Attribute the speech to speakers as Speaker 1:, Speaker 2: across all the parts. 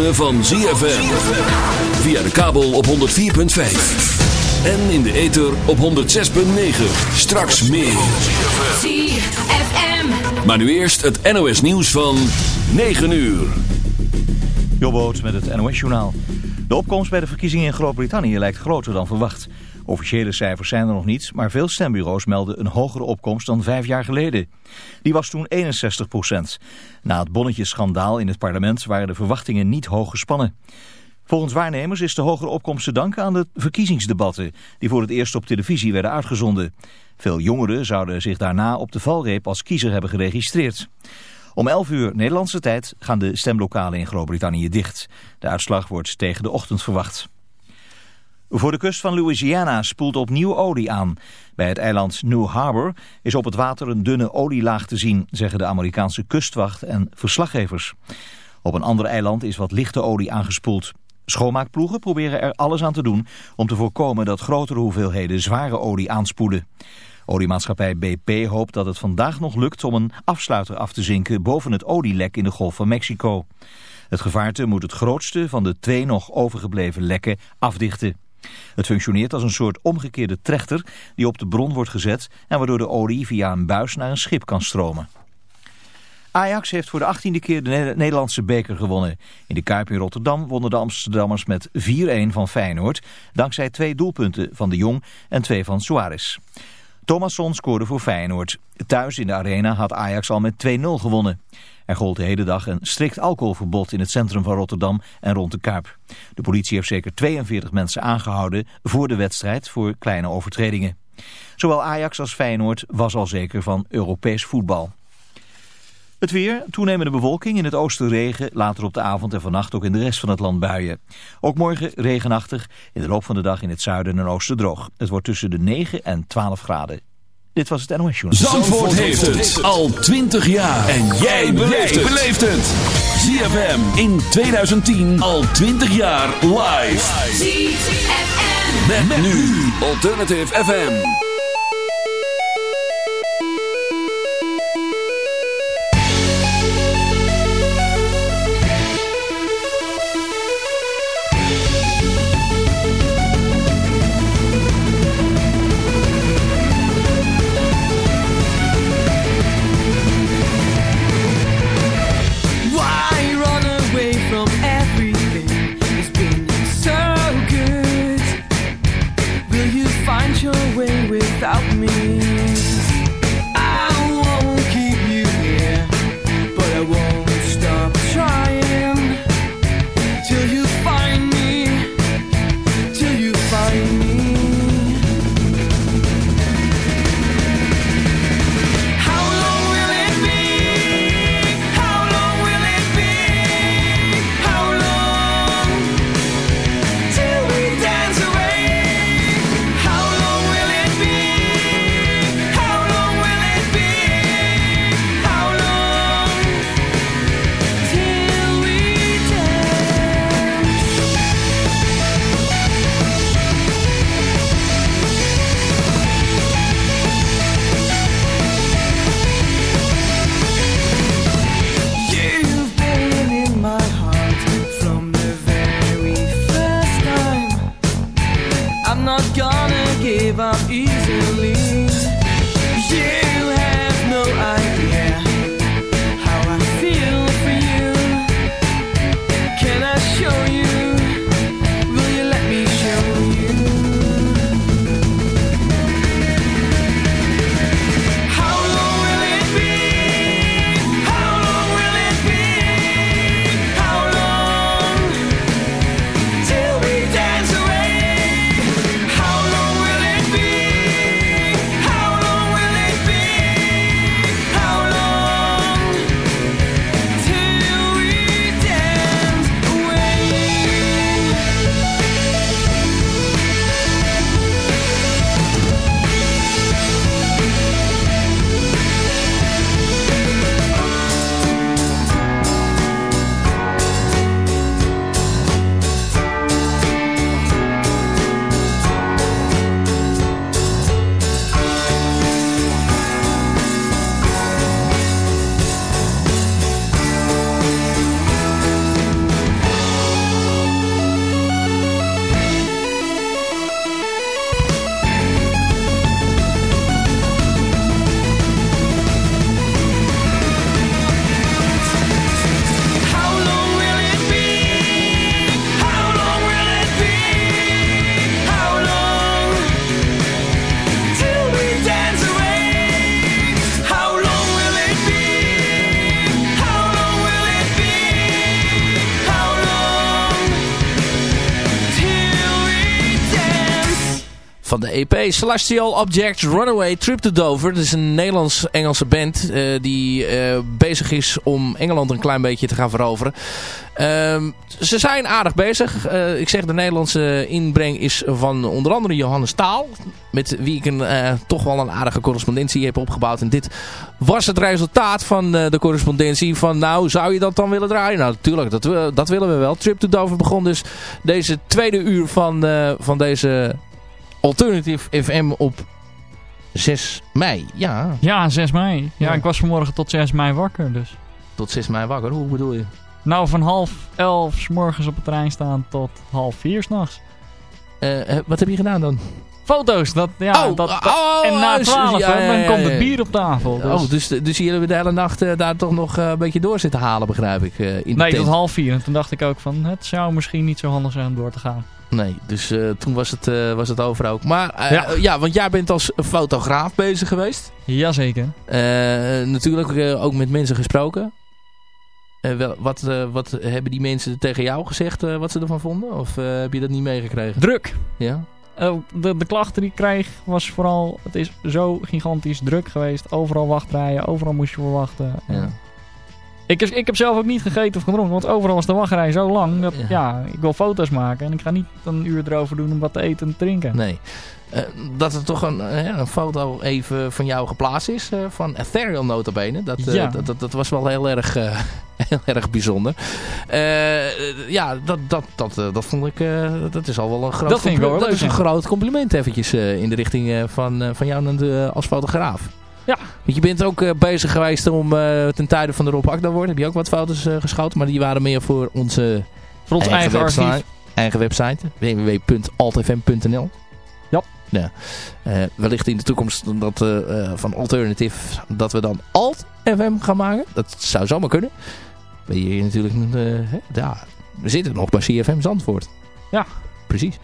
Speaker 1: Ritme van ZFM. Via de kabel op 104.5. En in de ether op 106.9. Straks meer.
Speaker 2: ZFM.
Speaker 1: Maar nu eerst het NOS nieuws van 9 uur.
Speaker 3: Jobboot met het NOS-journaal. De opkomst bij de verkiezingen in Groot-Brittannië lijkt groter dan verwacht. Officiële cijfers zijn er nog niet, maar veel stembureaus melden een hogere opkomst dan vijf jaar geleden. Die was toen 61 procent. Na het bonnetjesschandaal in het parlement waren de verwachtingen niet hoog gespannen. Volgens waarnemers is de hogere opkomst te danken aan de verkiezingsdebatten... die voor het eerst op televisie werden uitgezonden. Veel jongeren zouden zich daarna op de valreep als kiezer hebben geregistreerd. Om 11 uur Nederlandse tijd gaan de stemlokalen in Groot-Brittannië dicht. De uitslag wordt tegen de ochtend verwacht. Voor de kust van Louisiana spoelt opnieuw olie aan. Bij het eiland New Harbor is op het water een dunne olielaag te zien, zeggen de Amerikaanse kustwacht en verslaggevers. Op een ander eiland is wat lichte olie aangespoeld. Schoonmaakploegen proberen er alles aan te doen om te voorkomen dat grotere hoeveelheden zware olie aanspoelen. Oliemaatschappij BP hoopt dat het vandaag nog lukt om een afsluiter af te zinken boven het olielek in de Golf van Mexico. Het gevaarte moet het grootste van de twee nog overgebleven lekken afdichten. Het functioneert als een soort omgekeerde trechter die op de bron wordt gezet en waardoor de olie via een buis naar een schip kan stromen. Ajax heeft voor de achttiende keer de Nederlandse beker gewonnen. In de Kuip in Rotterdam wonnen de Amsterdammers met 4-1 van Feyenoord... dankzij twee doelpunten van de Jong en twee van Suarez. Thomasson scoorde voor Feyenoord. Thuis in de arena had Ajax al met 2-0 gewonnen. Er gold de hele dag een strikt alcoholverbod in het centrum van Rotterdam en rond de Kuip. De politie heeft zeker 42 mensen aangehouden voor de wedstrijd voor kleine overtredingen. Zowel Ajax als Feyenoord was al zeker van Europees voetbal. Het weer, toenemende bewolking, in het oosten regen, later op de avond en vannacht ook in de rest van het land buien. Ook morgen regenachtig, in de loop van de dag in het zuiden en oosten droog. Het wordt tussen de 9 en 12 graden. Dit was het NOS Journal.
Speaker 1: Zandvoort heeft het al 20 jaar. En jij beleeft het. ZFM in 2010 al 20 jaar live.
Speaker 2: ZFM.
Speaker 1: Met, nu Alternative FM.
Speaker 4: Celestial Objects Runaway Trip to Dover. Dat is een Nederlands-Engelse band uh, die uh, bezig is om Engeland een klein beetje te gaan veroveren. Uh, ze zijn aardig bezig. Uh, ik zeg de Nederlandse inbreng is van onder andere Johannes Taal. Met wie ik een, toch wel een aardige correspondentie heb opgebouwd. En dit was het resultaat van de correspondentie. Van nou, zou je dat dan willen draaien? Nou, natuurlijk, dat, dat willen we wel. Trip to Dover begon dus deze tweede uur van, van deze Alternative FM op 6 mei. Ja.
Speaker 5: Ja, 6 mei. Ja, ja, ik was vanmorgen tot 6 mei wakker dus.
Speaker 4: Tot 6 mei wakker? Hoe bedoel je?
Speaker 5: Nou, van half elf s morgens op het trein staan tot half vier s'nachts.
Speaker 4: Uh, wat heb je gedaan dan?
Speaker 5: Foto's, dat, ja,
Speaker 4: oh,
Speaker 5: dat,
Speaker 4: oh,
Speaker 5: en na twaalf, ja, ja, dan komt het bier op tafel.
Speaker 4: Dus. Oh, dus, dus jullie hebben de hele nacht uh, daar toch nog uh, een beetje door zitten halen, begrijp ik. In
Speaker 5: nee, tot half vier. En toen dacht ik ook van, het zou misschien niet zo handig zijn om door te gaan.
Speaker 4: Nee, dus uh, toen was het, uh, was het over ook. Maar uh, ja. ja. want jij bent als fotograaf bezig geweest.
Speaker 5: Jazeker.
Speaker 4: natuurlijk ook met mensen gesproken. Wel, wat, wat hebben die mensen tegen jou gezegd wat ze ervan vonden? Of heb je dat niet meegekregen?
Speaker 5: Druk.
Speaker 4: Ja?
Speaker 5: de, de klachten die ik kreeg was vooral... Het is zo gigantisch druk geweest. Overal wachtrijen, overal moest je voor wachten.
Speaker 4: Ja.
Speaker 5: Ik, ik heb zelf ook niet gegeten of gedronken, want overal was de wachtrij zo lang. Dat, ja. ja. ik wil foto's maken en ik ga niet een uur erover doen om wat te eten en te drinken.
Speaker 4: Nee. Uh, dat er toch een, uh, een foto even van jou geplaatst is, uh, van Ethereal notabene. Dat,
Speaker 5: ja.
Speaker 4: dat, dat, dat, was wel heel erg, heel erg bijzonder. ja, dat, dat, dat, dat vond ik, dat is al wel een groot,
Speaker 5: dat vind ik wel
Speaker 4: dat
Speaker 5: leuk,
Speaker 4: is een groot compliment eventjes in de richting van, van jou als fotograaf.
Speaker 5: Ja.
Speaker 4: Want je bent ook uh, bezig geweest om uh, ten tijde van de Rob Akda Heb je ook wat foto's uh, geschoten. Maar die waren meer voor onze
Speaker 5: voor ons eigen, eigen
Speaker 4: website,
Speaker 5: archief.
Speaker 4: Eigen website. www.altfm.nl
Speaker 5: Ja.
Speaker 4: ja. wellicht in de toekomst dat, van Alternative dat we dan Alt FM gaan maken. Dat zou zomaar kunnen. Ben je hier natuurlijk... ja, we zitten nog bij CFM Zandvoort.
Speaker 5: Ja.
Speaker 4: Precies.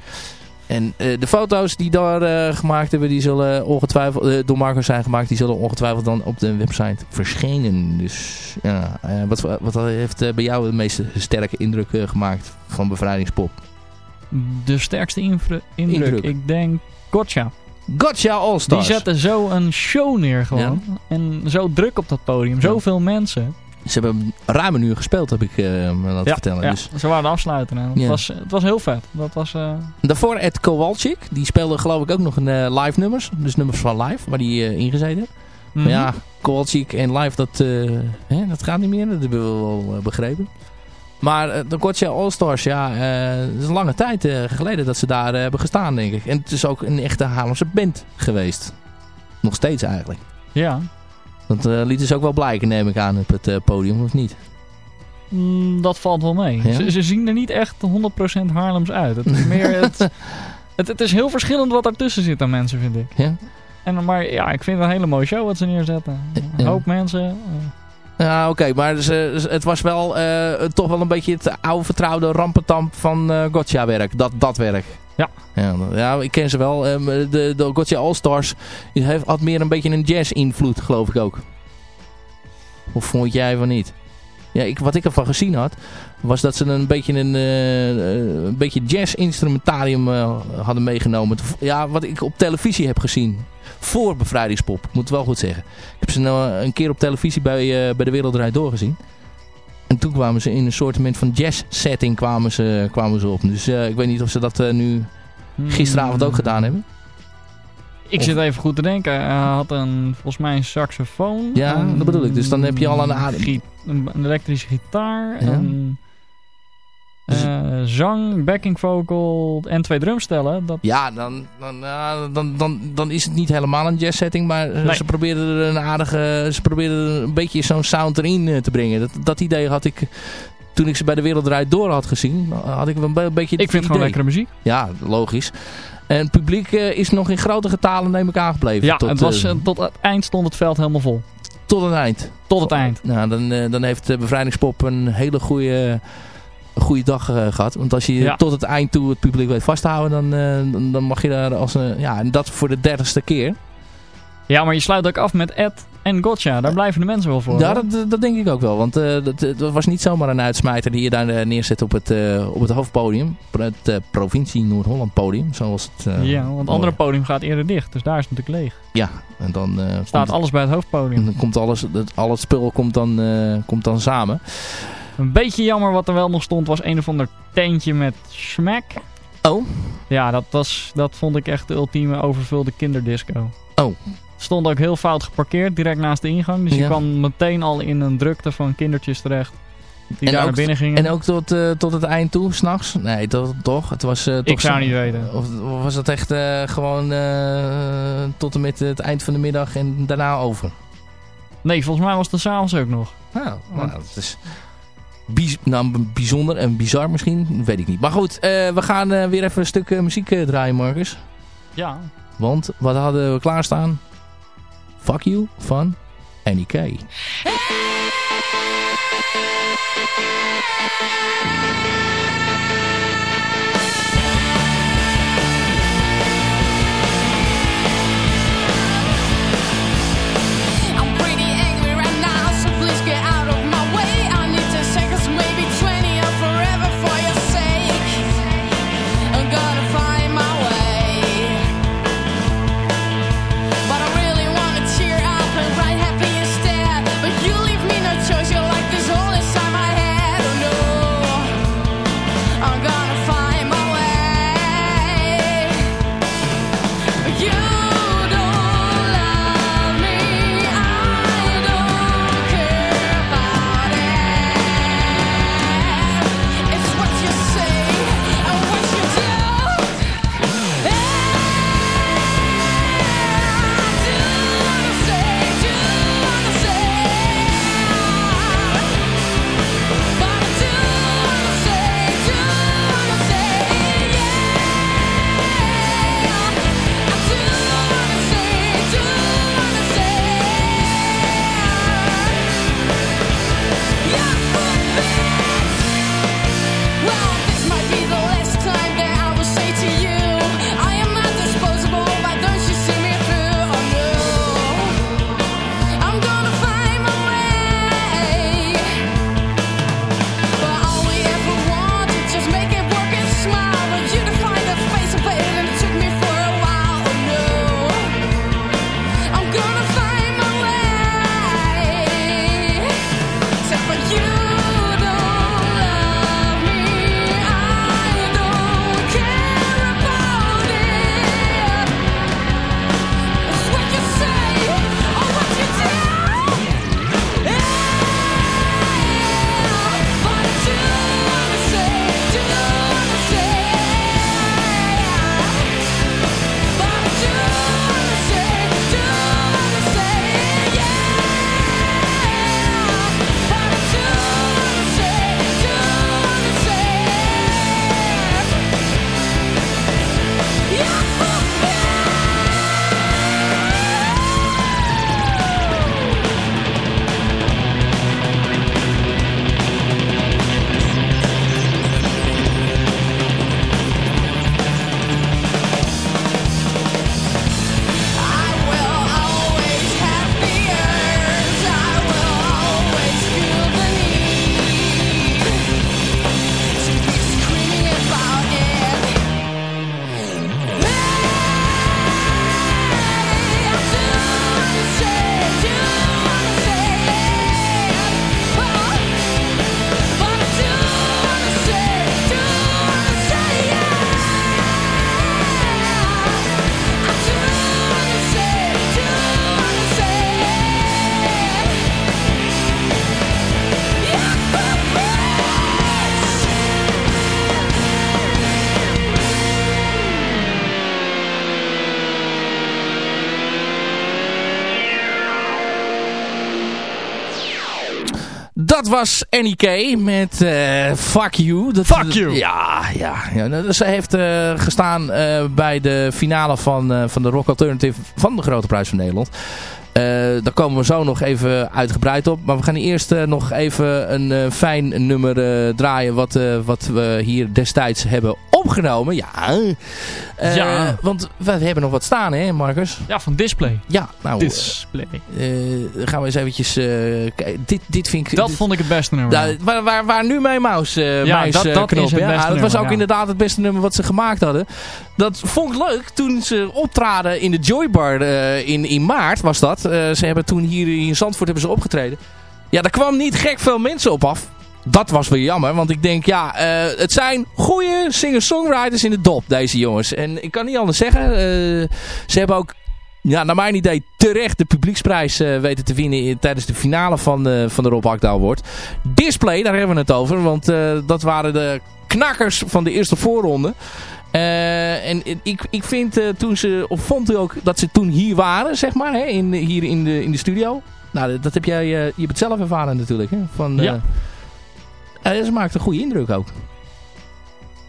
Speaker 4: En uh, de foto's die daar uh, gemaakt hebben, die zullen ongetwijfeld uh, door Marco zijn gemaakt, die zullen ongetwijfeld dan op de website verschenen. Dus ja, wat, wat heeft bij jou de meeste sterke indruk gemaakt van Bevrijdingspop?
Speaker 5: De sterkste indruk? indruk. Ik denk Gotcha.
Speaker 4: Gotcha All Stars.
Speaker 5: Die zetten zo een show neer gewoon. Ja. En zo druk op dat podium. Zoveel mensen.
Speaker 4: Ze hebben ruim een uur gespeeld, heb ik uh, me laten
Speaker 5: ja,
Speaker 4: vertellen.
Speaker 5: Ja,
Speaker 4: dus.
Speaker 5: ze waren afsluiten. Het, ja. was, het was heel vet. Dat was, uh...
Speaker 4: Daarvoor Ed Kowalczyk. Die speelde geloof ik ook nog een uh, live nummers. Dus nummers van live, waar die ingezeten heeft. Mm -hmm. Maar ja, Kowalczyk en live, dat, hè, dat gaat niet meer. Dat hebben we wel begrepen. Maar de Gotcha All-Stars, ja, het is een lange tijd geleden dat ze daar hebben gestaan, denk ik. En het is ook een echte Haarlemse band geweest. Nog steeds eigenlijk.
Speaker 5: Ja,
Speaker 4: dat uh, liet dus ook wel blijken, neem ik aan, op het uh, podium, of niet?
Speaker 5: Mm, dat valt wel mee. Ja? Ze, ze, zien er niet echt 100% Haarlems uit. Het is, meer het, het, het, is heel verschillend wat ertussen zit aan mensen, vind ik.
Speaker 4: Ja?
Speaker 5: En, maar ja, ik vind het een hele mooie show wat ze neerzetten. Een ja. hoop mensen. Uh.
Speaker 4: Ja, oké. Okay, maar ze, het was wel toch wel een beetje het oude vertrouwde rampentamp van Gotcha werk. Dat, dat werk.
Speaker 5: Ja.
Speaker 4: ja. Ik ken ze wel. Um, de, de Gotcha All-Stars had meer een beetje een jazz-invloed, geloof ik ook. Of vond jij van niet? Ja, ik, wat ik ervan gezien had, was dat ze een beetje een, uh, een beetje jazz-instrumentarium uh, hadden meegenomen. Ja, wat ik op televisie heb gezien. Voor Bevrijdingspop, ik moet het wel goed zeggen. Ik heb ze nou een keer op televisie bij, bij de Wereldrijd doorgezien. En toen kwamen ze in een soort van jazz setting kwamen ze, kwamen ze op. Dus uh, ik weet niet of ze dat uh, nu gisteravond ook gedaan hebben.
Speaker 5: Ik zit even goed te denken. Hij had een, volgens mij een saxofoon.
Speaker 4: Ja,
Speaker 5: een,
Speaker 4: dat bedoel ik. Dus dan heb je al een adem.
Speaker 5: Een, elektrische gitaar. Ja. En, uh, zang, backing vocal en twee drumstellen. Dat...
Speaker 4: Ja, dan, dan, uh, dan, dan, dan is het niet helemaal een jazz setting. Maar nee. ze probeerden er een aardige... Ze probeerden een beetje zo'n sound erin te brengen. Dat, dat idee had ik... Toen ik ze bij de Wereldrijd Door had gezien, had ik een be beetje
Speaker 5: Ik vind het gewoon lekkere muziek.
Speaker 4: Ja, logisch. En het publiek is nog in grote getalen, neem ik, aangebleven.
Speaker 5: Ja, tot, het was, uh, tot het eind stond het veld helemaal vol.
Speaker 4: Tot het eind?
Speaker 5: Tot het eind.
Speaker 4: Nou, dan, dan heeft Bevrijdingspop een hele goede een goede dag uh, gehad. Want als je ja. tot het eind toe het publiek weet vasthouden, dan, uh, dan mag je daar als een... Ja, en dat voor de dertigste keer.
Speaker 5: Ja, maar je sluit ook af met Ed en Gotcha. Daar blijven de mensen wel voor.
Speaker 6: Ja, dat, dat denk ik ook wel. Want dat, dat, was niet zomaar een uitsmijter die je daar neerzet op het, op het hoofdpodium. Op het provincie Noord-Holland podium. Zoals het,
Speaker 5: ja, want het andere podium gaat eerder dicht. Dus daar is het natuurlijk leeg.
Speaker 6: Ja, en dan...
Speaker 5: Staat alles bij het hoofdpodium.
Speaker 6: En dan komt alles, het, al het spul komt dan, komt dan samen.
Speaker 5: Een beetje jammer wat er wel nog stond was een of ander tentje met smack.
Speaker 6: Oh?
Speaker 5: Ja, dat, was, dat vond ik echt de ultieme overvulde kinderdisco.
Speaker 6: Oh.
Speaker 5: Stond ook heel fout geparkeerd, direct naast de ingang. Dus je kwam meteen al in een drukte van kindertjes terecht. Die daar naar binnen gingen.
Speaker 6: En ook tot, uh, tot het eind toe, s'nachts? Nee, to, toch? Het was, uh, toch
Speaker 5: ik zou niet weten.
Speaker 6: Of, was dat echt uh, gewoon tot en met het eind van de middag en daarna over?
Speaker 5: Nee, volgens mij was het s'avonds ook nog.
Speaker 6: Ah, nou, dat is nou, bijzonder en bizar misschien, weet ik niet. Maar goed, uh, we gaan uh, weer even een stuk uh, muziek draaien, Marcus.
Speaker 5: Ja.
Speaker 6: Want wat hadden we klaarstaan? Fuck You van Annie K. dat was Annie met uh, Fuck You. Dat,
Speaker 5: Fuck You!
Speaker 6: Ja, ja, ja. Nou, ze heeft uh, gestaan uh, bij de finale van, van de Rock Alternative van de Grote Prijs van Nederland. daar komen we zo nog even uitgebreid op. Maar we gaan eerst nog even een fijn nummer draaien wat, wat we hier destijds hebben
Speaker 4: opgenomen. Ja. Uh,
Speaker 5: Ja.
Speaker 4: Want we hebben nog wat staan, hè, Marcus?
Speaker 5: Ja, van Display.
Speaker 4: Ja, nou,
Speaker 5: Display.
Speaker 4: eh, gaan we eens eventjes... eh, kijken. dit, dit vind ik...
Speaker 5: Dat
Speaker 4: dit-
Speaker 5: vond ik het beste nummer.
Speaker 4: daar- waar, waar, waar nu mijn mouse, eh
Speaker 5: Ja,
Speaker 4: muis,
Speaker 5: dat-
Speaker 4: eh,
Speaker 5: dat
Speaker 4: knop,
Speaker 5: is het
Speaker 4: ja.
Speaker 5: beste
Speaker 4: dat was ook
Speaker 5: ja.
Speaker 4: inderdaad het beste nummer wat ze gemaakt hadden. Dat vond ik leuk toen ze optraden in de Joybar eh, in, in maart, was dat. Eh, ze hebben toen hier in Zandvoort hebben ze opgetreden. Ja, daar kwam niet gek veel mensen op af. Dat was weer jammer, want ik denk, ja, eh, het zijn goede singer-songwriters in de dop, deze jongens. En ik kan niet anders zeggen, eh, ze hebben ook, ja, naar mijn idee, terecht de publieksprijs eh, weten te winnen in- tijdens de finale van, eh, van de Rob Akda Award. Display, daar hebben we het over, want dat waren de knakkers van de eerste voorronde. En ik, ik vind toen ze, of vond u ook dat ze toen hier waren, zeg maar, hè, in, hier in de, in de studio. Nou, dat heb jij, je hebt het zelf ervaren natuurlijk, hè? Van,
Speaker 5: Ja.
Speaker 4: Ze maakt een goede indruk ook.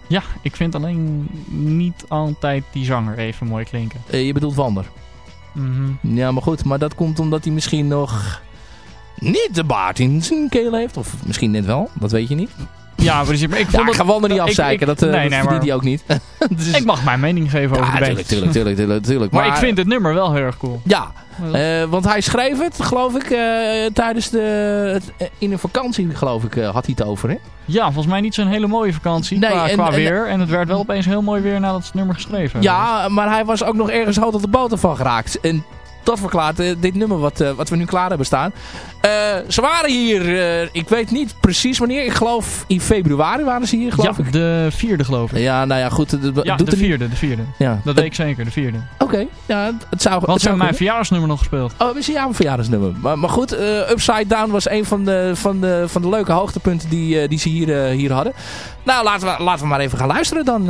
Speaker 5: Ja, ik vind alleen niet altijd die zanger even mooi klinken.
Speaker 4: Eh, je bedoelt Wander.
Speaker 5: Mhm.
Speaker 4: Ja, maar goed, maar dat komt omdat hij misschien nog niet de baard in zijn keel heeft. Of misschien net wel, dat weet je niet.
Speaker 5: Ja, precies. Maar ik
Speaker 4: Ja,
Speaker 5: vond
Speaker 4: ik ga
Speaker 5: het...
Speaker 4: Wander niet
Speaker 5: ik-
Speaker 4: afzeiken,
Speaker 5: ik-
Speaker 4: dat, eh
Speaker 5: nee,
Speaker 4: dat
Speaker 5: nee, maar-
Speaker 4: hij ook niet. Dus-
Speaker 5: Ik mag mijn mening geven over
Speaker 4: ja,
Speaker 5: de band.
Speaker 4: tuurlijk, tuurlijk, tuurlijk, tuurlijk, tuurlijk.
Speaker 5: Maar, ik vind het nummer wel heel erg cool.
Speaker 4: Ja, eh, want hij schreef het, geloof ik, eh, tijdens de... eh, in een vakantie, geloof ik, eh, had hij het over, hè?
Speaker 5: Ja, volgens mij niet zo'n hele mooie vakantie
Speaker 4: Nee,
Speaker 5: qua,
Speaker 4: en-
Speaker 5: qua
Speaker 4: en-
Speaker 5: weer. En het werd wel opeens heel mooi weer nadat het nummer geschreven.
Speaker 4: Ja, maar hij was ook nog ergens hout op de boter van geraakt. En dat verklaart eh, dit nummer wat, eh, wat we nu klaar hebben staan. Eh, ze waren hier, ik weet niet precies wanneer. Ik geloof in februari waren ze hier, geloof
Speaker 5: Ja,
Speaker 4: ik.
Speaker 5: de vierde geloof ik.
Speaker 4: Ja, nou ja, goed. Het
Speaker 5: Ja,
Speaker 4: doet
Speaker 5: de
Speaker 4: er
Speaker 5: vierde, de vierde.
Speaker 4: Ja.
Speaker 5: Dat weet ik zeker, de vierde.
Speaker 4: Oké, ja, het- zou... Zou
Speaker 5: hebben mijn
Speaker 4: kunnen.
Speaker 5: verjaardagsnummer nog gespeeld.
Speaker 4: Oh, we zien jouw verjaardagsnummer. Maar, maar goed, Upside Down was een van de, van de, van de leuke hoogtepunten die, die ze hier, hier hadden. Nou, laten we, laten we maar even gaan luisteren dan.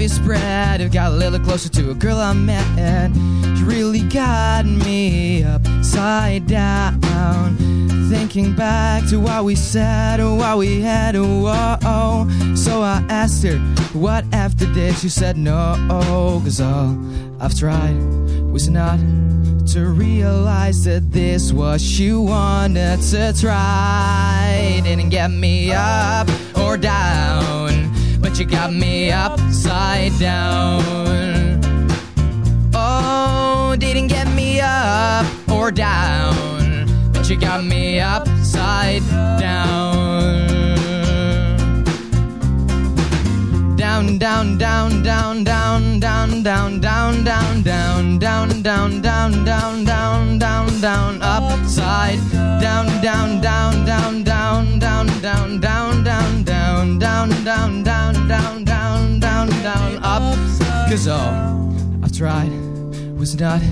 Speaker 7: Is spread, it got a little closer to a girl I met. She really got me upside down. Thinking back to what we said or what we had, oh. So I asked her, what after this? She said no, cause all I've tried was not to realize that this was she wanted to try. Didn't get me up or down, but you got me upside down. Oh, didn't get me up or down, but you got me upside down. Down, down, down, down, down, down, down, down, down, down, down, down, down, down, down, down, down, upside down, down, down, down, down, down, down, down, down, down, down, down, down, down, down, down, down, up. Cause all I've tried was not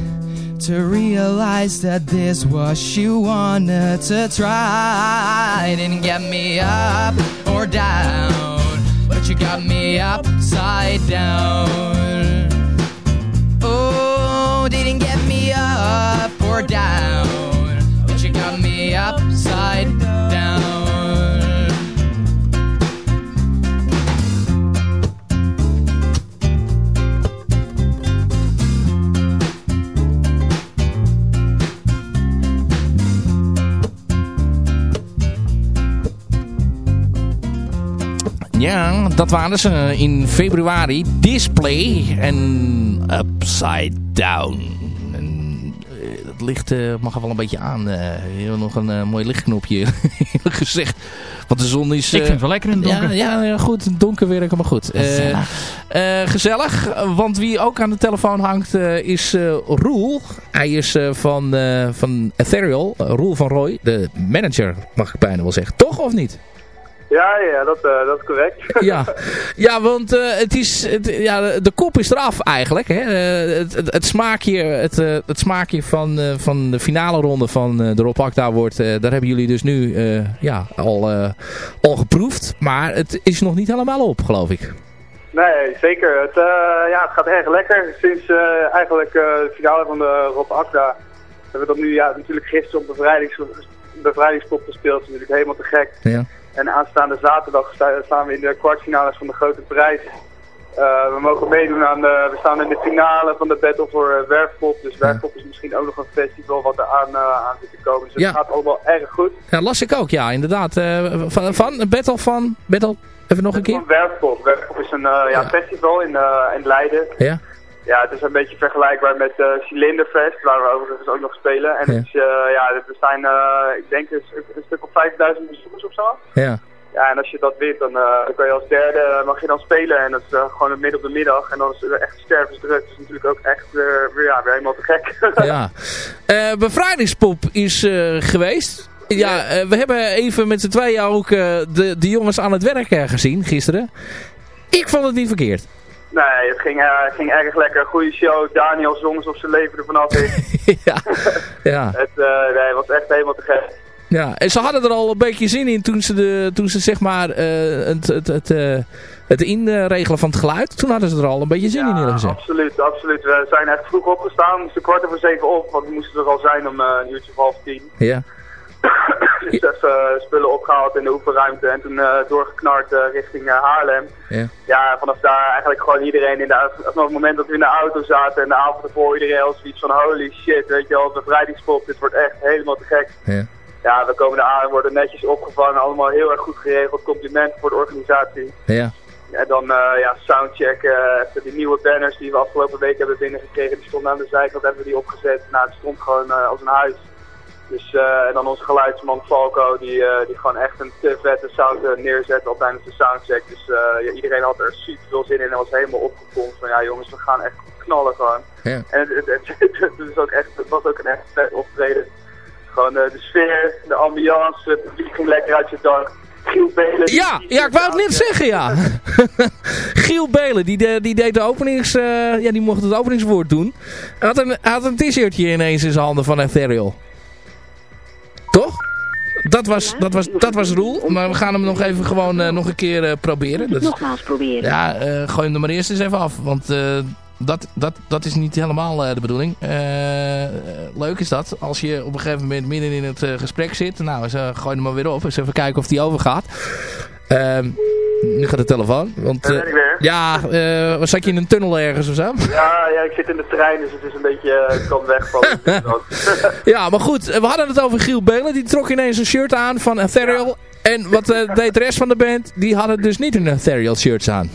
Speaker 7: to realize that this was she wanted to try. Didn't get me up or down, but you got me upside down.
Speaker 4: Ja, dat waren ze in februari. Display en Upside Down. En, eh, dat licht eh, mag er wel een beetje aan. eh hebt nog een eh, mooi lichtknopje eerlijk gezegd. Want de zon is...
Speaker 5: Ik
Speaker 4: eh,
Speaker 5: vind het wel lekker in het donker.
Speaker 4: Ja, ja, goed. Donker werken, maar goed. Eh,
Speaker 5: Gezellig.
Speaker 4: eh, gezellig. Want wie ook aan de telefoon hangt eh, is eh, Roel. Hij is eh, van, eh, van Ethereal. Eh, Roel van Roy. De manager, mag ik bijna wel zeggen. Toch of niet?
Speaker 8: Ja, ja dat, eh, dat is correct.
Speaker 4: ja. ja, want eh, het is, het, ja, de kop is eraf eigenlijk. Hè? Eh, het, het, het smaakje, het, het smaakje van, van de finale ronde van de Rob Akda wordt, daar hebben jullie dus nu ja, al, al geproefd. Maar het is nog niet helemaal op, geloof ik.
Speaker 8: nee, zeker. Het, ja, het gaat erg lekker. Sinds eigenlijk de finale van de Rob Akda hebben we dat nu ja, natuurlijk gisteren op bevrijdings, bevrijdingspop gespeeld. Dat is natuurlijk helemaal te gek.
Speaker 4: Ja.
Speaker 8: En aanstaande zaterdag sta- staan we in de kwartfinales van de grote prijs. Eh, we mogen meedoen aan de, we staan in de finale van de Battle voor eh, Werfpop. Dus Werfpop is misschien ook nog een festival wat er aan, eh, aan zit te komen. Dus
Speaker 4: Ja.
Speaker 8: het gaat allemaal erg goed.
Speaker 4: Ja, las ik ook, ja, inderdaad. Eh, van, van battle van... Battle, even nog een keer.
Speaker 8: Werfpop. Werfpop is een eh, ja,
Speaker 4: Ja.
Speaker 8: festival in, eh, in Leiden.
Speaker 4: Ja,
Speaker 8: Ja, het is een beetje vergelijkbaar met eh Cylinderfest, waar we overigens ook nog spelen. En
Speaker 4: Ja.
Speaker 8: het is, eh, ja, er zijn, eh, ik denk, een, stuk- een stuk of 5000 bezoekers of zo.
Speaker 4: ja.
Speaker 8: Ja, en als je dat wint, dan, dan kan je als derde mag je dan spelen. En dat is eh, gewoon het midden op de middag. En dan is het echt stervensdruk. Dat is natuurlijk ook echt weer, weer, ja, weer helemaal te gek.
Speaker 4: ja. Bevrijdingspop is geweest. Ja, we hebben even met z'n tweeën ook de, de jongens aan het werk gezien gisteren. Ik vond het niet verkeerd.
Speaker 8: Nee, het ging, eh, ging erg lekker. Goede show. Daniel zong alsof zijn leven ervan af is.
Speaker 4: ja. ja.
Speaker 8: het, nee, het was echt helemaal te gek.
Speaker 4: ja. En ze hadden er al een beetje zin in toen ze, de, toen ze zeg maar eh, het, het, het, het inregelen van het geluid. Toen hadden ze er al een beetje zin in eerlijk gezegd.
Speaker 8: absoluut, absoluut. We zijn echt vroeg opgestaan. We moesten kwart over zeven op, want we moesten er al zijn om een uurtje of half tien.
Speaker 4: Ja.
Speaker 8: dus even eh, spullen opgehaald in de oefenruimte en toen eh, doorgeknard eh, richting Haarlem.
Speaker 4: Ja.
Speaker 8: Ja, vanaf daar eigenlijk gewoon iedereen in de vanaf het moment dat we in de auto zaten en de avond ervoor iedereen al zoiets van holy shit, weet je wel, bevrijdingspop, dit wordt echt helemaal te gek.
Speaker 4: Ja.
Speaker 8: Ja, we komen aan, worden netjes opgevangen, allemaal heel erg goed geregeld, complimenten voor de organisatie.
Speaker 4: Ja.
Speaker 8: En dan ja, soundcheck, even die nieuwe banners die we afgelopen week hebben binnengekregen, die stonden aan de zijkant, hebben we die opgezet. Nou, het stond gewoon als een huis. Dus eh, en dan onze geluidsman Falco, die, eh, die gewoon echt een te vette sound eh, neerzet al tijdens de soundcheck. Dus ja, iedereen had er super veel zin in en was helemaal opgepompt van ja jongens, we gaan echt knallen gewoon.
Speaker 4: Ja.
Speaker 8: En het, het, het, het is ook echt, het was ook een echt vet optreden. Gewoon de sfeer, de ambiance, het publiek ging lekker uit je dak. Giel Belen.
Speaker 4: Ja, ja, ik wou het net zeggen, ja. Giel Belen, die, de, die deed de openings, ja, die mocht het openingswoord doen. Hij had een, had een t-shirtje ineens in zijn handen van Ethereal. Toch? Dat was, dat, was, dat was Roel, maar we gaan hem nog even gewoon eh, nog een keer eh, proberen.
Speaker 2: Nogmaals proberen.
Speaker 4: ja, eh, gooi hem er maar eerst eens even af, want dat, dat, dat is niet helemaal de bedoeling. Leuk is dat, als je op een gegeven moment midden in het gesprek zit. Nou, eens, gooi hem maar weer op, eens even kijken of die overgaat. Ehm, nu gaat de telefoon, want...
Speaker 8: Daar
Speaker 4: eh,
Speaker 8: ben ik weer.
Speaker 4: ja, eh, zat je in een tunnel ergens of zo?
Speaker 8: Ja, ja, ik zit in de trein, dus het is een beetje, het kan wegvallen.
Speaker 4: Ja, maar goed, we hadden het over Giel Belen. Die trok ineens een shirt aan van Ethereal. En wat deed de rest van de band? Die hadden dus niet een Ethereal shirts aan.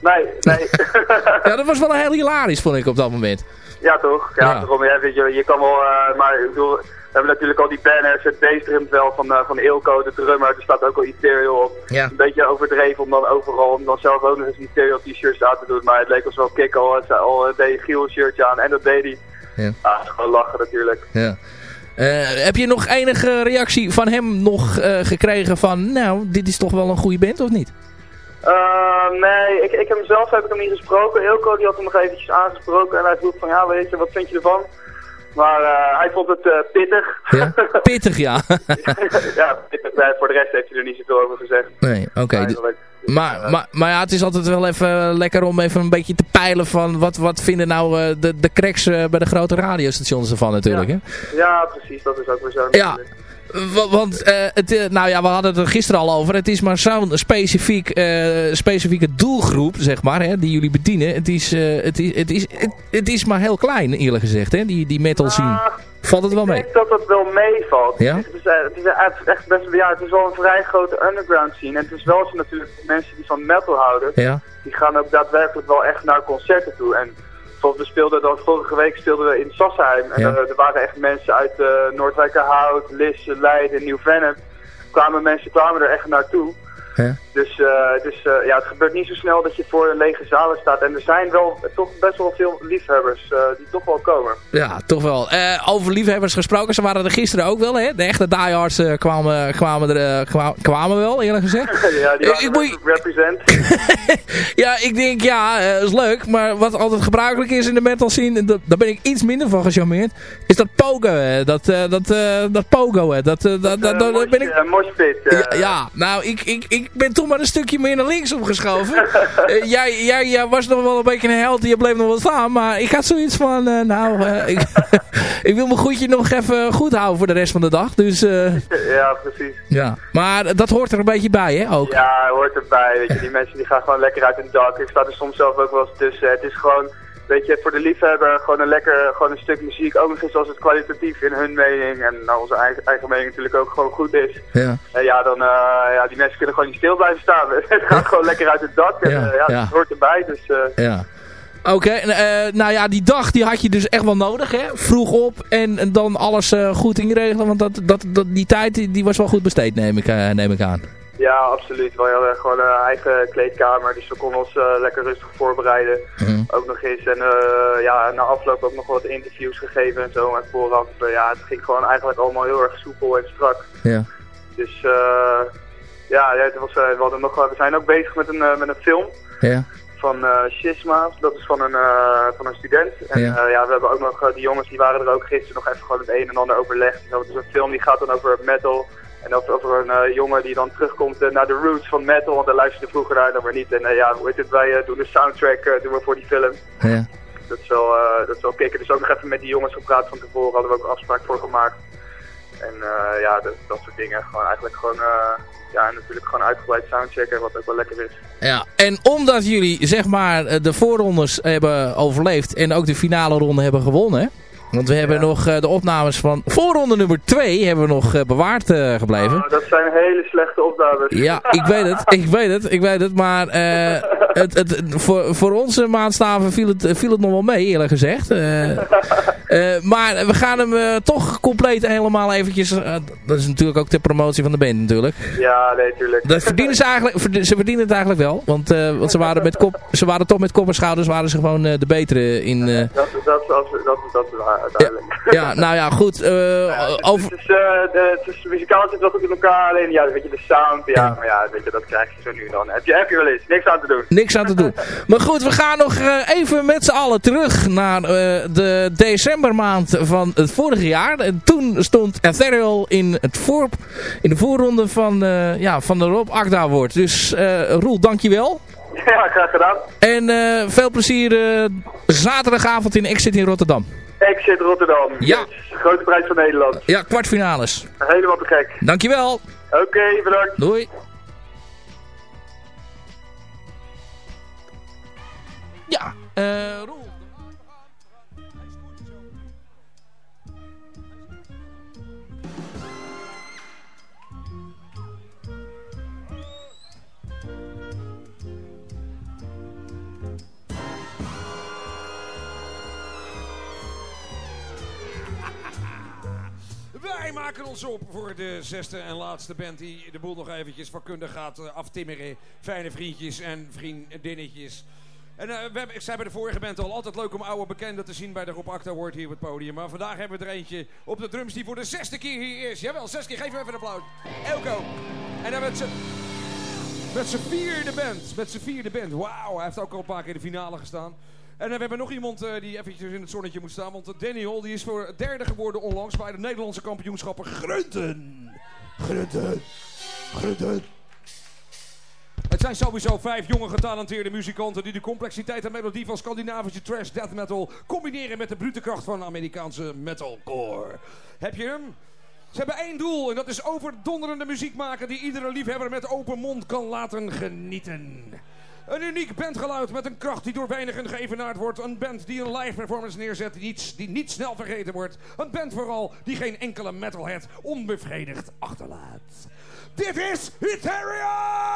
Speaker 8: nee, nee.
Speaker 4: Ja, dat was wel heel hilarisch, vond ik op dat moment.
Speaker 8: ja, toch? Ja,
Speaker 4: Ja.
Speaker 8: Daarom, ja, weet je, je kan wel, maar ik bedoel, we hebben natuurlijk al die banners, het bassdrum wel van, eh van Ilko, de drummer, er staat ook al Ethereal op.
Speaker 4: Ja.
Speaker 8: Een beetje overdreven om dan overal, om dan zelf ook nog eens Ethereal t-shirts aan te doen, maar het leek ons wel kick al, al eh, deed Giel een shirtje aan en dat deed hij.
Speaker 4: Ja.
Speaker 8: Ah, is gewoon lachen natuurlijk.
Speaker 4: Ja. Eh, heb je nog enige reactie van hem nog gekregen van, nou, dit is toch wel een goede band of niet?
Speaker 8: Eh, nee, ik, ik heb hem zelf heb ik hem niet gesproken. Ilko die had hem nog eventjes aangesproken en hij vroeg van ja, weet je, wat vind je ervan? Maar eh, hij vond het eh, pittig.
Speaker 4: Ja? Pittig, ja.
Speaker 8: ja, pittig. Nee, voor de rest heeft hij er niet zoveel over gezegd.
Speaker 4: nee, oké. Maar, maar, maar ja, het is altijd wel even lekker om even een beetje te peilen van wat, wat vinden nou eh, de, de cracks eh, bij de grote radiostations ervan natuurlijk. Hè?
Speaker 8: Ja, precies, dat is ook weer zo.
Speaker 4: Ja.
Speaker 8: natuurlijk.
Speaker 4: Want, het, nou ja, we hadden het er gisteren al over. Het is maar zo'n specifiek, specifieke doelgroep, zeg maar, hè, die jullie bedienen. Het is, het, is, het, is, het, is maar heel klein, eerlijk gezegd, hè, die, die metal scene. Ah, Valt het wel mee?
Speaker 8: Ik denk dat dat wel meevalt. Ja? Het is, het is echt best, ja, het is wel een vrij grote underground scene. En het is wel zo natuurlijk mensen die van metal houden. Ja. Die gaan ook daadwerkelijk wel echt naar concerten toe. En we speelden dan vorige week speelden we in Sassheim. En er, waren echt mensen uit uh, Noordwijkerhout, Lisse, Leiden, Nieuw-Vennep. Kwamen mensen kwamen er echt naartoe. Dus, uh, dus uh, ja, het gebeurt niet zo snel dat je voor een lege zalen staat. En er zijn wel toch best wel veel liefhebbers uh, die toch wel komen.
Speaker 4: Ja, toch wel. over liefhebbers gesproken, ze waren er gisteren ook wel. Hè? De echte diehards kwamen, kwamen, er, kwamen wel, eerlijk gezegd.
Speaker 8: ja, die ik represent.
Speaker 4: ja, ik denk, ja, is leuk. Maar wat altijd gebruikelijk is in de metal scene, dat, daar ben ik iets minder van gecharmeerd, is dat pogo. Dat, dat, dat pogo. Dat, dat, dat, dat, ben ik...
Speaker 8: moshpit.
Speaker 4: Ja, ja, nou, ik, ik, ik ik ben toch maar een stukje meer naar links opgeschoven. uh, jij, jij, jij was nog wel een beetje een held, je bleef nog wel staan. Maar ik had zoiets van, uh, nou, uh, ik, ik, wil mijn goedje nog even goed houden voor de rest van de dag. Dus,
Speaker 8: ja, precies.
Speaker 4: Ja. Maar dat hoort er een beetje bij, hè, ook?
Speaker 8: Ja, hoort erbij. Weet je, die mensen die gaan gewoon lekker uit hun dak. Ik sta er soms zelf ook wel eens tussen. Het is gewoon weet je, voor de liefhebber gewoon een lekker, gewoon een stuk muziek. Ook nog eens als het kwalitatief in hun mening en nou, onze eigen, eigen mening natuurlijk ook gewoon goed is. Ja, en ja dan, uh, ja, die mensen kunnen gewoon niet stil blijven staan. het gaat gewoon lekker uit het dak en ja, uh, ja, het hoort erbij. Dus, uh,
Speaker 4: ja. Oké, okay, nou ja, die dag die had je dus echt wel nodig, hè? Vroeg op en, en dan alles goed inregelen, want dat, dat, dat, die tijd die was wel goed besteed, neem ik, neem ik aan.
Speaker 8: Ja, absoluut. We hadden gewoon een eigen kleedkamer, dus we konden ons uh, lekker rustig voorbereiden. Mhm. Ook nog eens. En uh, ja, na afloop ook nog wat interviews gegeven en zo. En vooraf, uh, ja, het ging gewoon eigenlijk allemaal heel erg soepel en strak. Ja. Dus ja, het was, we, hadden nog, we zijn ook bezig met een, met een film. Ja. Van Shisma, dat is van een, van een student. En ja. Ja, we hebben ook nog, die jongens die waren er ook gisteren nog even gewoon het een en ander overlegd. Dat is een film die gaat dan over metal, en over, over een uh, jongen die dan terugkomt uh, naar de roots van metal, want daar luisterde vroeger naar, dan maar niet. En uh, ja, hoe heet het, wij doen de soundtrack doen we voor die film. Ja. Dat is wel, dat is wel kicken. Dus ook nog even met die jongens gepraat van tevoren, hadden we ook een afspraak voor gemaakt. En ja, dat, dat soort dingen. Gewoon eigenlijk gewoon, ja, natuurlijk gewoon uitgebreid soundchecken, wat ook wel lekker is.
Speaker 4: Ja, en omdat jullie, zeg maar, de voorrondes hebben overleefd en ook de finale ronde hebben gewonnen... Want we hebben nog uh, de opnames van voorronde nummer 2 hebben we nog uh, bewaard uh, gebleven.
Speaker 8: Oh, dat zijn hele slechte opnames.
Speaker 4: Ja, ik weet het. Ik weet het. Ik weet het. Maar het, het, voor, voor onze maatstaven viel het, viel het nog wel mee, eerlijk gezegd. maar we gaan hem toch compleet helemaal eventjes... dat is natuurlijk ook de promotie van de band natuurlijk.
Speaker 8: Ja, nee, natuurlijk.
Speaker 4: Dat verdienen ze eigenlijk... Ze verdienen het eigenlijk wel. Want, want ze, waren met kop, ze waren toch met kop en schouders waren ze gewoon de betere in...
Speaker 8: dat, dat, dat, dat, dat is waar uiteindelijk.
Speaker 4: Ja, ja nou ja, goed. Uh,
Speaker 8: ja, over... het, is, uh, de, het is, muzikaal zit wel goed in elkaar, alleen ja, weet je, de sound, ja, ja, maar ja, weet je, dat krijg je zo nu en dan. Heb je, heb je wel eens, niks aan te doen.
Speaker 4: Niks aan te doen. maar goed, we gaan nog even met z'n allen terug naar de decembermaand van het vorige jaar. En toen stond Ethereal in, het voor, in de voorronde van, ja, van de Rob Akda Award. Dus Roel, dankjewel.
Speaker 8: Ja, graag gedaan.
Speaker 4: En veel plezier zaterdagavond in Exit in Rotterdam.
Speaker 8: Exit Rotterdam.
Speaker 4: Ja.
Speaker 8: grote prijs van Nederland.
Speaker 4: Ja, kwartfinales.
Speaker 8: Helemaal te gek.
Speaker 4: Dankjewel.
Speaker 8: Oké, bedankt.
Speaker 4: Doei. Ja, eh.
Speaker 9: Wij maken ons op voor de zesde en laatste band die de boel nog eventjes vakkundig gaat eh, aftimmeren. Fijne vriendjes en vriendinnetjes. En uh, we hebben, ik zei bij de vorige band al, altijd leuk om oude bekenden te zien bij de Rob Acta Award hier op het podium. Maar vandaag hebben we er eentje op de drums die voor de zesde keer hier is. Jawel, zes keer. Geef hem even een applaus. Elko. En dan met z'n... Met z'n vierde band. Met z'n vierde band. Wauw, hij heeft ook al een paar keer in de finale gestaan. En we hebben nog iemand uh, die eventjes in het zonnetje moet staan. Want Daniel die is voor derde geworden onlangs bij de Nederlandse kampioenschappen Grunten. Grunten. Grunten. Het zijn sowieso vijf jonge getalenteerde muzikanten die de complexiteit en melodie van Scandinavische trash death metal combineren met de brute kracht van Amerikaanse metalcore. Heb je hem? Ze hebben één doel en dat is overdonderende muziek maken die iedere liefhebber met open mond kan laten genieten. Een uniek bandgeluid met een kracht die door weinigen geëvenaard wordt. Een band die een live performance neerzet die niet, die niet snel vergeten wordt. Een band vooral die geen enkele metalhead onbevredigd achterlaat. Dit is Hysteria!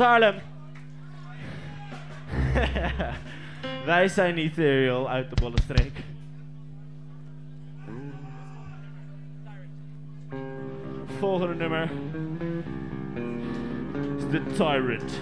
Speaker 10: Haarlem. Wij zijn Ethereal uit de Bollenstreek. Volgende nummer is The Tyrant.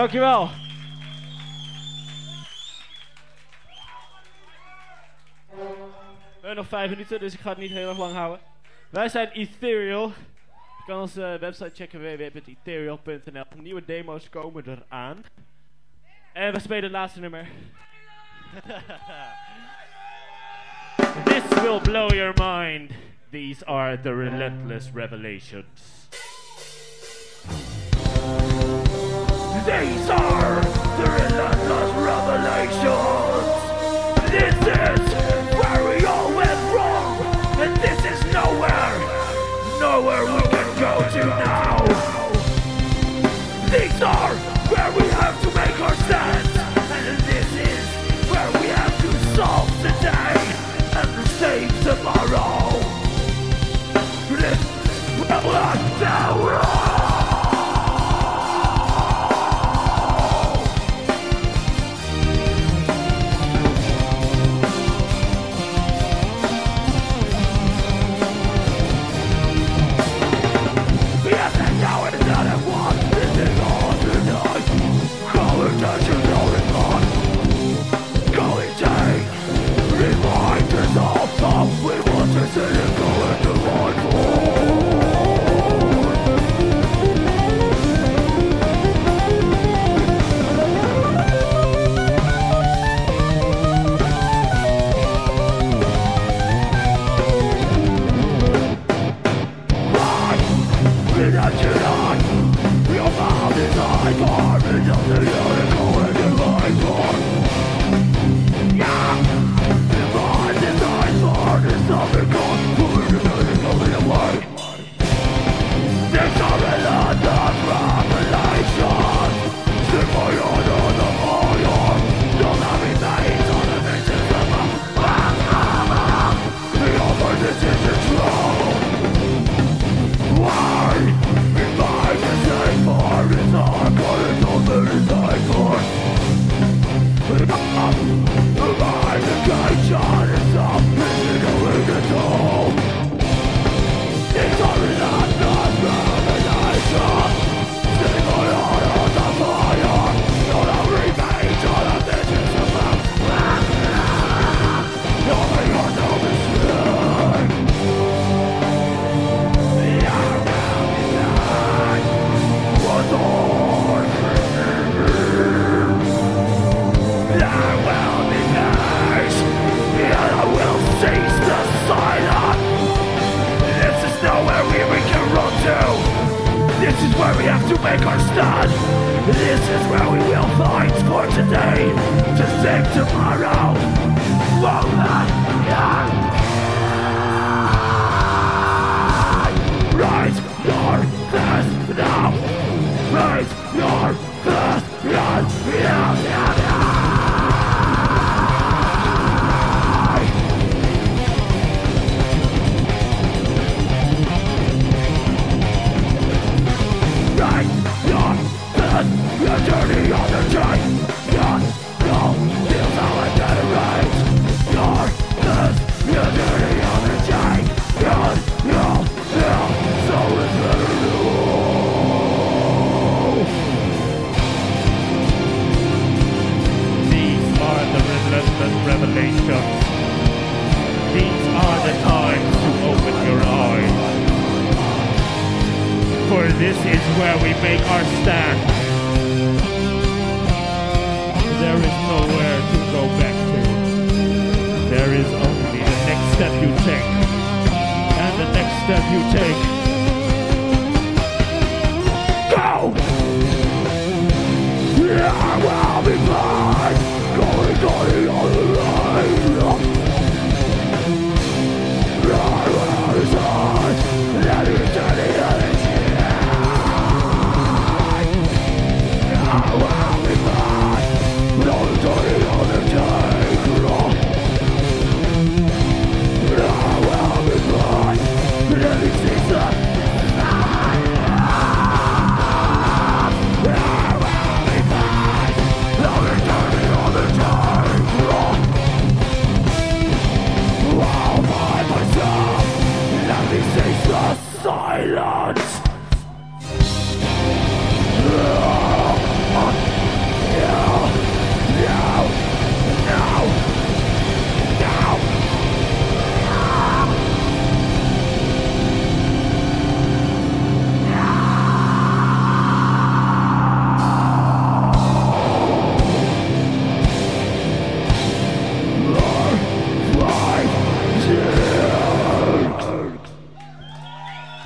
Speaker 11: Dankjewel. We hebben nog vijf minuten, dus ik ga het niet heel erg lang houden. Wij zijn Ethereal. Je kan onze website checken www.ethereal.nl. Nieuwe demo's komen eraan. En we spelen het laatste nummer. This will blow your mind. These are the relentless revelations.
Speaker 10: These are the relentless revelations. This is where we all went wrong, and this is nowhere, nowhere we can go to now. These are where we have to make our stand, and this is where we have to solve today and save tomorrow. This will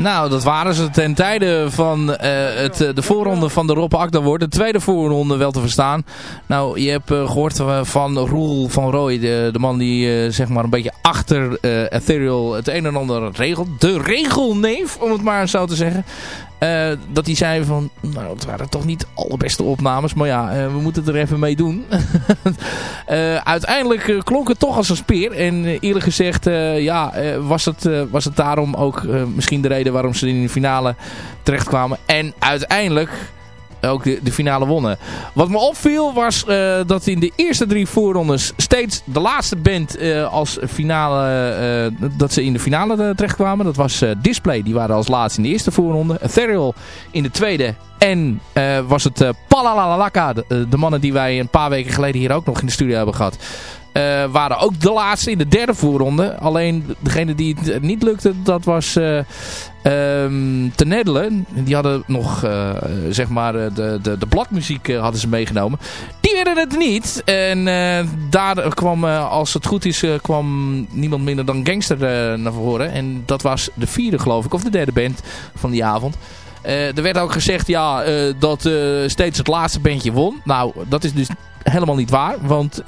Speaker 4: Nou, dat waren ze ten tijde van eh, het, eh, de voorronde van de Rob Akda wordt. De tweede voorronde wel te verstaan. Nou, je hebt eh, gehoord van Roel van Rooij. De, de man die zeg maar een beetje achter Ethereal het een en ander regelt. De regelneef, om het maar zo te zeggen. Uh, dat hij zei van, nou het waren toch niet alle beste opnames, maar ja, uh, we moeten er even mee doen. uh, uiteindelijk klonk het toch als een speer en eerlijk gezegd, ja, was, het, was het daarom ook misschien de reden waarom ze in de finale terechtkwamen. En uiteindelijk ook de, finale wonnen. Wat me opviel was uh, dat in de eerste drie voorrondes steeds de laatste band uh, als finale, dat ze in de finale terechtkwamen. Dat was Display, die waren als laatste in de eerste voorronde. Ethereal in de tweede. En was het Palalalaka, de mannen die wij een paar weken geleden hier ook nog in de studio hebben gehad. Uh, waren ook de laatste in de derde voorronde. Alleen degene die het niet lukte, dat was uh, um, te Nedelen. Die hadden nog, uh, zeg maar, de, de, de bladmuziek hadden ze meegenomen. Die werden het niet. En daar kwam, als het goed is, kwam niemand minder dan Gangster naar voren. En dat was de vierde, geloof ik, of de derde band van die avond. er werd ook gezegd ja, dat steeds het laatste bandje won. Nou, dat is dus helemaal niet waar. Want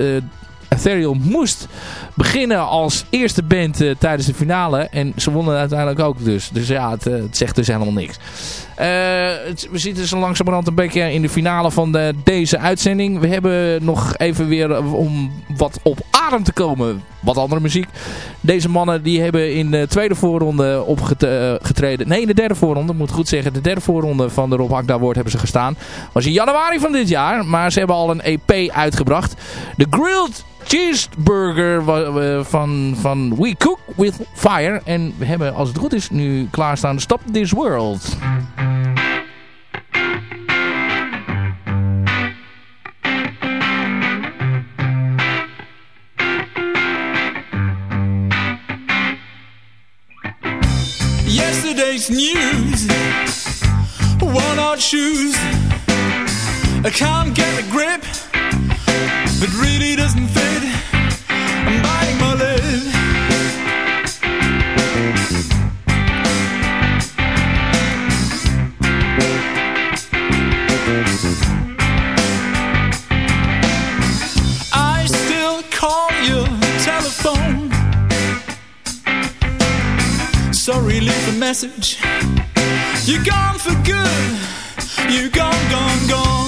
Speaker 4: Ethereal moest beginnen als eerste band uh, tijdens de finale. En ze wonnen uiteindelijk ook dus. Dus ja, het, het zegt dus helemaal niks. Het, we zitten zo langzamerhand een beetje in de finale van de, deze uitzending. We hebben nog even weer om wat op adem te komen. Wat andere muziek. Deze mannen die hebben in de tweede voorronde opgetreden. Nee, in de derde voorronde. moet goed zeggen. De derde voorronde van de Rob Hakda Award hebben ze gestaan. Was in januari van dit jaar. Maar ze hebben al een EP uitgebracht. De Grilled cheeseburger van, van We Cook With Fire. En we hebben, als het goed is, nu klaarstaan Stop This World.
Speaker 12: Yesterday's news Worn out shoes I can't get a grip it really doesn't fit. I'm biting my lip. I still call your telephone. Sorry, leave a message. You're gone for good. You gone, gone, gone.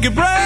Speaker 12: Take a break.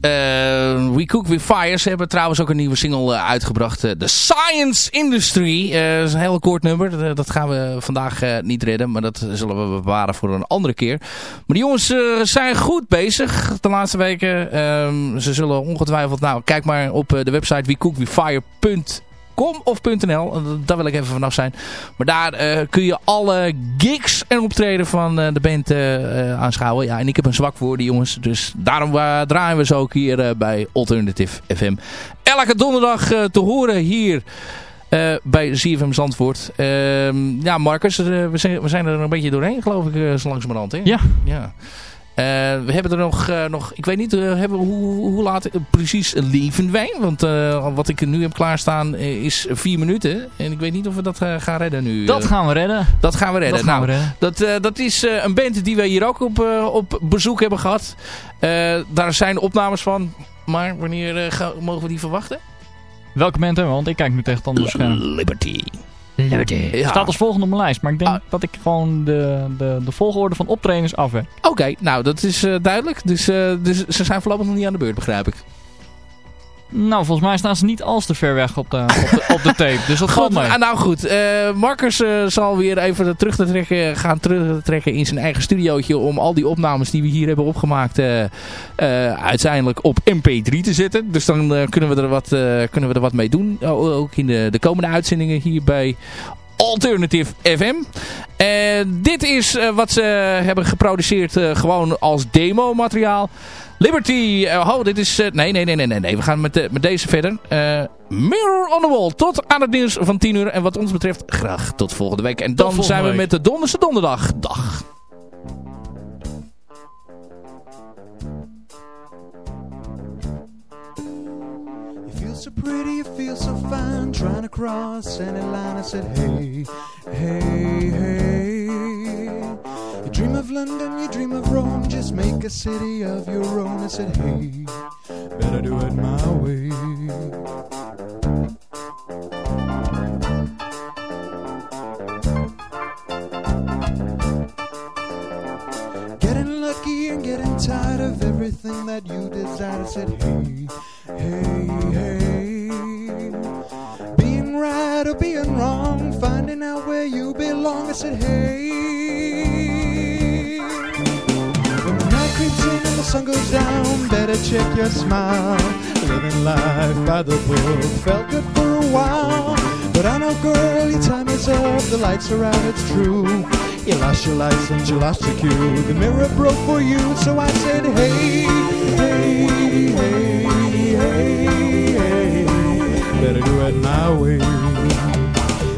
Speaker 4: Eh, We Cook With Fire. Ze hebben trouwens ook een nieuwe single eh, uitgebracht. eh, The Science Industry. Dat is een heel kort nummer. Dat- gaan we vandaag niet redden. Maar dat zullen we bewaren voor een andere keer. Maar die jongens zijn goed bezig de laatste weken. Ehm, ze zullen ongetwijfeld... Nou, kijk maar op de website wecookWithFire.com com of .nl. Eh, Daar wil ik even vanaf zijn. Maar daar eh, kun je alle gigs en optreden van eh, de band eh, aanschouwen. Ja, en ik heb een zwak voor die jongens. Dus daarom draaien we ze ook hier bij Alternative FM. Elke donderdag te horen hier bij ZFM Zandvoort. Ehm, ja, Marcus, we, zijn, we zijn er een beetje doorheen geloof ik zo langzamerhand. Hè?
Speaker 5: Ja.
Speaker 4: ja. Eh, we hebben er nog, eh, nog ik weet niet, eh, hebben, we- hoe, hoe laat precies leven wij? Want eh, wat ik nu heb klaarstaan is vier minuten. En ik weet niet of we dat eh, gaan redden nu.
Speaker 5: Dat gaan we redden.
Speaker 4: dat gaan we redden.
Speaker 5: Dat
Speaker 4: nou,
Speaker 5: we redden.
Speaker 4: Dat, eh, dat is eh, een band die we hier ook op, op bezoek hebben gehad. Eh, daar zijn opnames van. Maar wanneer eh, gaan- mogen we die verwachten?
Speaker 5: Welke band hebben we? Want ik kijk nu tegen het andere scherm.
Speaker 4: Liberty. Ja.
Speaker 5: Staat als volgende op mijn lijst. Maar ik denk
Speaker 4: Ah.
Speaker 5: dat ik gewoon de, de, de volgorde van optredens afwerk.
Speaker 4: Oké, nou dat is eh, duidelijk. Dus, eh, dus ze zijn voorlopig nog niet aan de beurt, begrijp ik.
Speaker 5: Nou, volgens mij staan ze niet als te ver weg op de, op de, op de tape. Dus dat valt mee.
Speaker 4: ah, nou goed, eh, Marcus eh, zal weer even terug te trekken, gaan terugtrekken in zijn eigen studiootje om al die opnames die we hier hebben opgemaakt eh, uiteindelijk op mp3 te zetten. Dus dan kunnen, we er wat, kunnen we er wat mee doen. Ook in de, de komende uitzendingen hier bij Alternative FM. En dit is eh, wat ze hebben geproduceerd eh, gewoon als demo materiaal. Liberty, oh dit is, nee, nee, nee, nee, nee, we gaan met, de, met deze verder. Mirror on the Wall, tot aan het nieuws van 10 uur. En wat ons betreft, graag tot volgende week. En dan zijn we met de donderse donderdag. Dag.
Speaker 13: So pretty, you feel so fine, trying to cross any line. I said, hey, hey, hey. You dream of London, you dream of Rome, just make a city of your own. I said, hey, better do it my way. Getting lucky and getting tired of everything that you desire. I said, hey, hey, hey. of being wrong, finding out where you belong. I said, hey. When the night creeps in and the sun goes down, better check your smile. Living life by the book felt good for a while. But I know, girl, your time is up, the lights are out, it's true. You lost your license, you lost your cue. The mirror broke for you, so I said, hey, hey, hey, hey, hey. Better do it my way.